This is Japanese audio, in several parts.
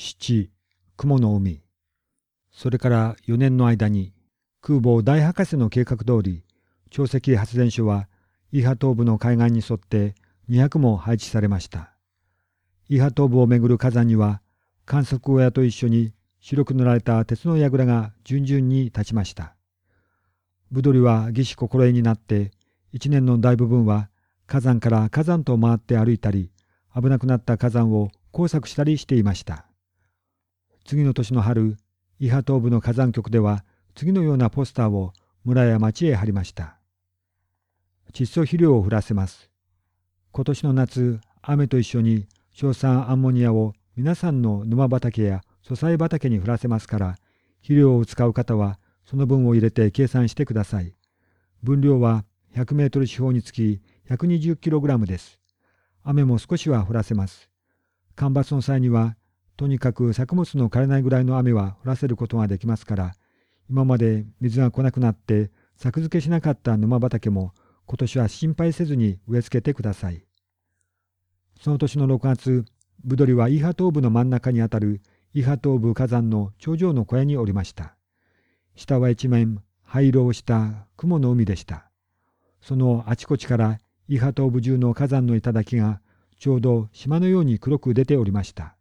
七、雲の海。それから4年の間に空母大博士の計画通り、潮汐発電所は伊波東部の海岸に沿って200も配置されました。伊波東部をめぐる火山には観測小屋と一緒に白く塗られた鉄の櫓が順々に立ちました。ブドリは義士心得になって一年の大部分は火山から火山と回って歩いたり危なくなった火山を工作したりしていました。次の年の春、伊波東部の火山局では次のようなポスターを村や町へ貼りました。窒素肥料を降らせます。今年の夏、雨と一緒に硝酸アンモニアを皆さんの沼畑や素材畑に降らせますから、肥料を使う方はその分を入れて計算してください。分量は100メートル四方につき 120kg です。雨も少しは降らせます。干ばつの際には、とにかく作物の枯れないぐらいの雨は降らせることができますから、今まで水が来なくなって作付けしなかった沼畑も今年は心配せずに植え付けてください。その年の6月、ブドリはイーハ東部の真ん中にあたるイハ東部火山の頂上の小屋におりました。下は一面灰色をした雲の海でした。そのあちこちからイハ東部中の火山の頂がちょうど島のように黒く出ておりました。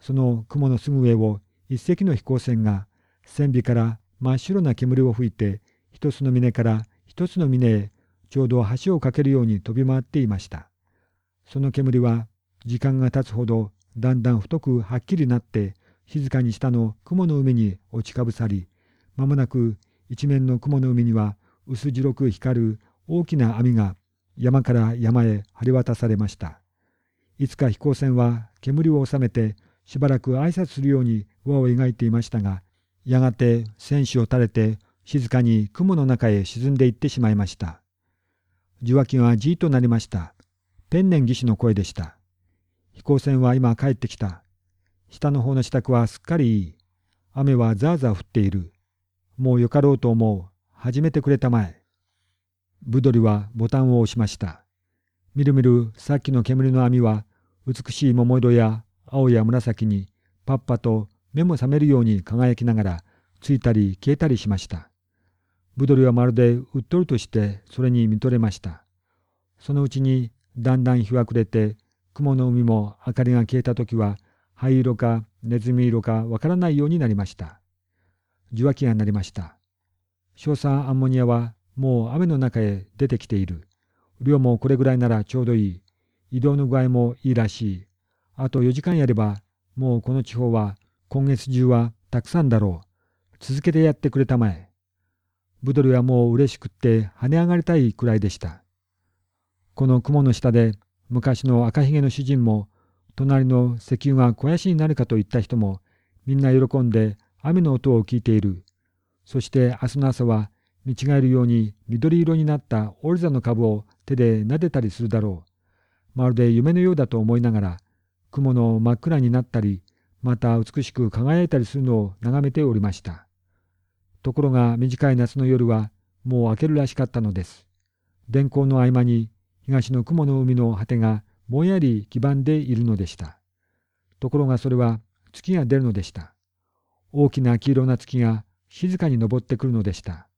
その雲のすぐ上を一隻の飛行船が船尾から真っ白な煙を吹いて一つの峰から一つの峰へちょうど橋を架けるように飛び回っていました。その煙は時間が経つほどだんだん太くはっきりなって静かに下の雲の海に落ちかぶさり、まもなく一面の雲の海には薄白く光る大きな網が山から山へ張り渡されました。いつか飛行船は煙を収めてしばらく挨拶するように輪を描いていましたが、やがて戦士を垂れて静かに雲の中へ沈んでいってしまいました。受話器はじーとなりました。天然技師の声でした。飛行船は今帰ってきた。下の方の支度はすっかりいい。雨はザーザー降っている。もうよかろうと思う。始めてくれたまえ。ブドリはボタンを押しました。みるみるさっきの煙の網は美しい桃色や青や紫にパッパと目も覚めるように輝きながらついたり消えたりしました。ブドリはまるでうっとりとしてそれに見とれました。そのうちにだんだん日は暮れて雲の海も明かりが消えた時は灰色かネズミ色かわからないようになりました。受話器が鳴りました。硝酸アンモニアはもう雨の中へ出てきている。量もこれぐらいならちょうどいい。移動の具合もいいらしい。あと4時間やれば、もうこの地方は今月中はたくさんだろう。続けてやってくれたまえ。ブドルはもう嬉しくって跳ね上がりたいくらいでした。この雲の下で昔の赤ひげの主人も隣の石油が肥やしになるかといった人もみんな喜んで雨の音を聞いている。そして明日の朝は見違えるように緑色になったオルザの株を手で撫でたりするだろう。まるで夢のようだと思いながら雲の真っ暗になったり、また美しく輝いたりするのを眺めておりました。ところが短い夏の夜はもう明けるらしかったのです。電光の合間に東の雲の海の果てがぼんやり黄ばんでいるのでした。ところがそれは月が出るのでした。大きな黄色な月が静かに昇ってくるのでした。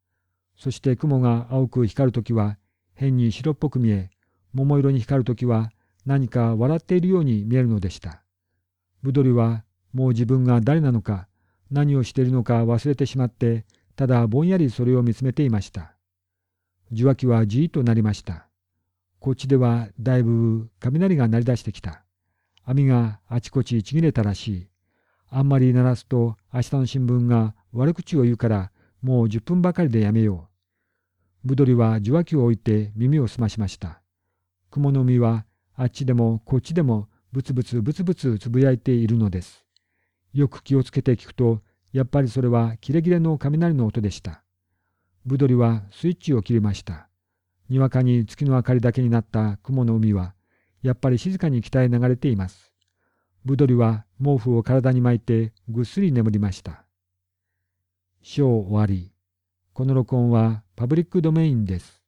そして雲が青く光るときは変に白っぽく見え、桃色に光るときは何か笑っているように見えるのでした。ブドリはもう自分が誰なのか何をしているのか忘れてしまってただぼんやりそれを見つめていました。受話器はじーっとなりました。こっちではだいぶ雷が鳴り出してきた。網があちこちちぎれたらしい。あんまり鳴らすと明日の新聞が悪口を言うからもう10分ばかりでやめよう。ブドリは受話器を置いて耳を澄ましました。雲の実はあっちでもこっちでもブツブツブツブツつぶやいているのです。よく気をつけて聞くと、やっぱりそれはキレキレの雷の音でした。ブドリはスイッチを切りました。にわかに月の明かりだけになった雲の海は、やっぱり静かに北へ流れています。ブドリは毛布を体に巻いてぐっすり眠りました。章終わり。この録音はパブリックドメインです。